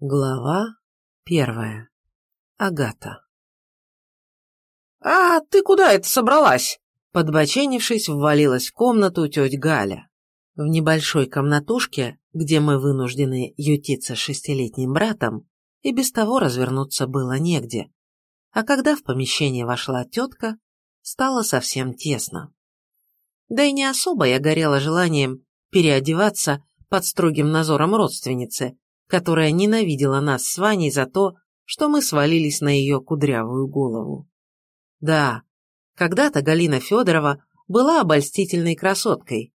Глава первая. Агата. «А ты куда это собралась?» Подбоченившись, ввалилась в комнату тетя Галя. В небольшой комнатушке, где мы вынуждены ютиться с шестилетним братом, и без того развернуться было негде. А когда в помещение вошла тетка, стало совсем тесно. Да и не особо я горела желанием переодеваться под строгим назором родственницы, которая ненавидела нас с Ваней за то, что мы свалились на ее кудрявую голову. Да, когда-то Галина Федорова была обольстительной красоткой,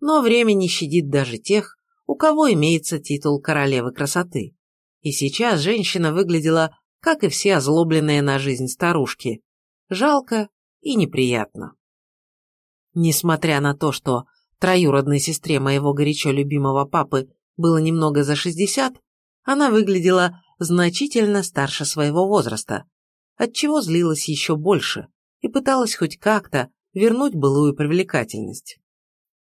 но время не щадит даже тех, у кого имеется титул королевы красоты. И сейчас женщина выглядела, как и все озлобленные на жизнь старушки, жалко и неприятно. Несмотря на то, что троюродной сестре моего горячо любимого папы было немного за 60, она выглядела значительно старше своего возраста, отчего злилась еще больше и пыталась хоть как-то вернуть былую привлекательность.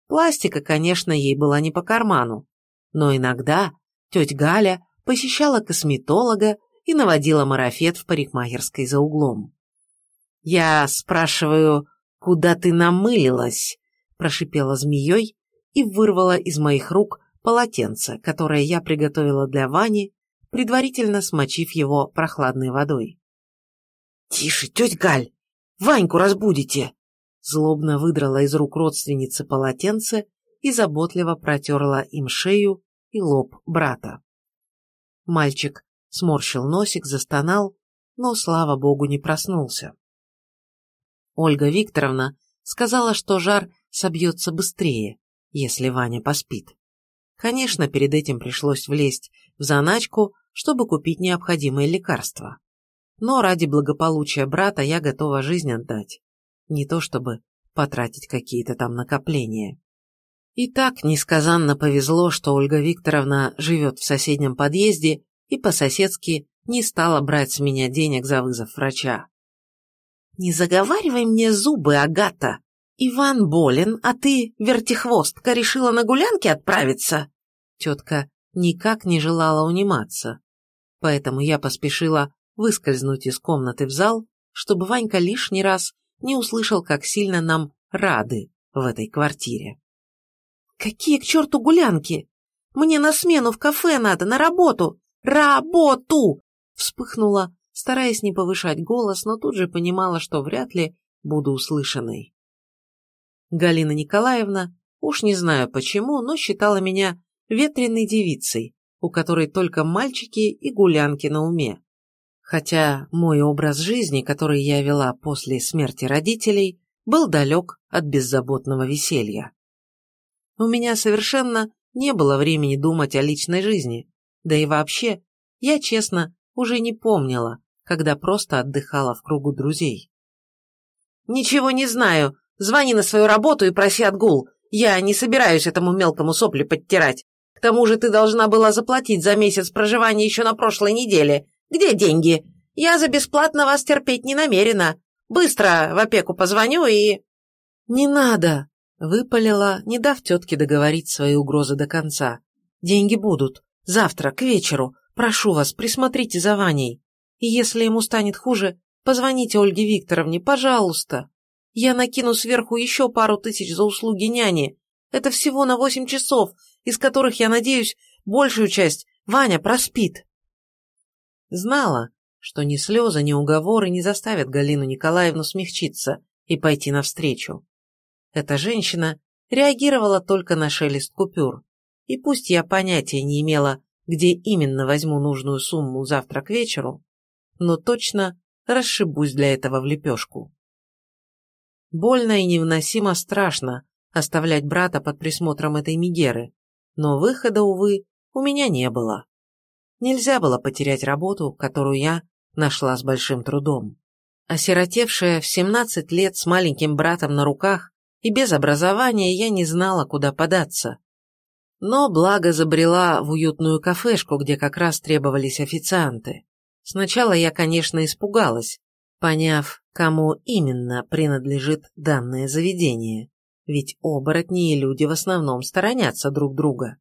Пластика, конечно, ей была не по карману, но иногда тетя Галя посещала косметолога и наводила марафет в парикмахерской за углом. «Я спрашиваю, куда ты намылилась?» – прошипела змеей и вырвала из моих рук полотенце, которое я приготовила для Вани, предварительно смочив его прохладной водой. «Тише, тетя Галь! Ваньку разбудите!» Злобно выдрала из рук родственницы полотенце и заботливо протерла им шею и лоб брата. Мальчик сморщил носик, застонал, но, слава богу, не проснулся. Ольга Викторовна сказала, что жар собьется быстрее, если Ваня поспит. Конечно, перед этим пришлось влезть в заначку, чтобы купить необходимые лекарства. Но ради благополучия брата я готова жизнь отдать. Не то чтобы потратить какие-то там накопления. И так несказанно повезло, что Ольга Викторовна живет в соседнем подъезде и по-соседски не стала брать с меня денег за вызов врача. «Не заговаривай мне зубы, Агата!» «Иван болен, а ты, вертихвостка, решила на гулянки отправиться?» Тетка никак не желала униматься, поэтому я поспешила выскользнуть из комнаты в зал, чтобы Ванька лишний раз не услышал, как сильно нам рады в этой квартире. «Какие к черту гулянки? Мне на смену в кафе надо, на работу! Работу!» Вспыхнула, стараясь не повышать голос, но тут же понимала, что вряд ли буду услышанной. Галина Николаевна, уж не знаю почему, но считала меня ветреной девицей, у которой только мальчики и гулянки на уме. Хотя мой образ жизни, который я вела после смерти родителей, был далек от беззаботного веселья. У меня совершенно не было времени думать о личной жизни, да и вообще, я, честно, уже не помнила, когда просто отдыхала в кругу друзей. «Ничего не знаю Звони на свою работу и проси отгул. Я не собираюсь этому мелкому сопли подтирать. К тому же ты должна была заплатить за месяц проживания еще на прошлой неделе. Где деньги? Я за бесплатно вас терпеть не намерена. Быстро в опеку позвоню и...» «Не надо!» — выпалила, не дав тетке договорить свои угрозы до конца. «Деньги будут. Завтра, к вечеру. Прошу вас, присмотрите за Ваней. И если ему станет хуже, позвоните Ольге Викторовне, пожалуйста!» Я накину сверху еще пару тысяч за услуги няни. Это всего на восемь часов, из которых, я надеюсь, большую часть Ваня проспит. Знала, что ни слезы, ни уговоры не заставят Галину Николаевну смягчиться и пойти навстречу. Эта женщина реагировала только на шелест купюр, и пусть я понятия не имела, где именно возьму нужную сумму завтра к вечеру, но точно расшибусь для этого в лепешку. Больно и невыносимо страшно оставлять брата под присмотром этой Мигеры, но выхода, увы, у меня не было. Нельзя было потерять работу, которую я нашла с большим трудом. Осиротевшая в 17 лет с маленьким братом на руках и без образования я не знала, куда податься. Но благо забрела в уютную кафешку, где как раз требовались официанты. Сначала я, конечно, испугалась, поняв, кому именно принадлежит данное заведение, ведь оборотни и люди в основном сторонятся друг друга.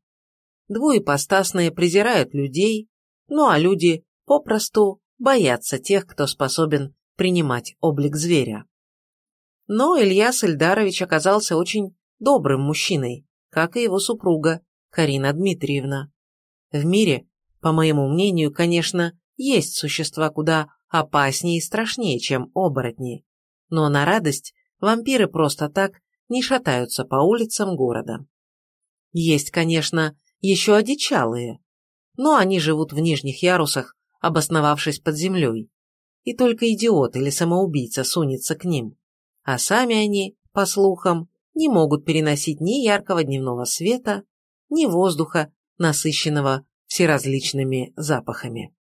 Двуепостасные презирают людей, Ну а люди попросту боятся тех, кто способен принимать облик зверя. Но Ильяс Ильдарович оказался очень добрым мужчиной, как и его супруга Карина Дмитриевна. В мире, по моему мнению, конечно, есть существа куда опаснее и страшнее, чем оборотни. Но на радость вампиры просто так не шатаются по улицам города. Есть, конечно, еще одичалые, но они живут в нижних ярусах, обосновавшись под землей, и только идиот или самоубийца сунется к ним, а сами они, по слухам, не могут переносить ни яркого дневного света, ни воздуха, насыщенного всеразличными запахами.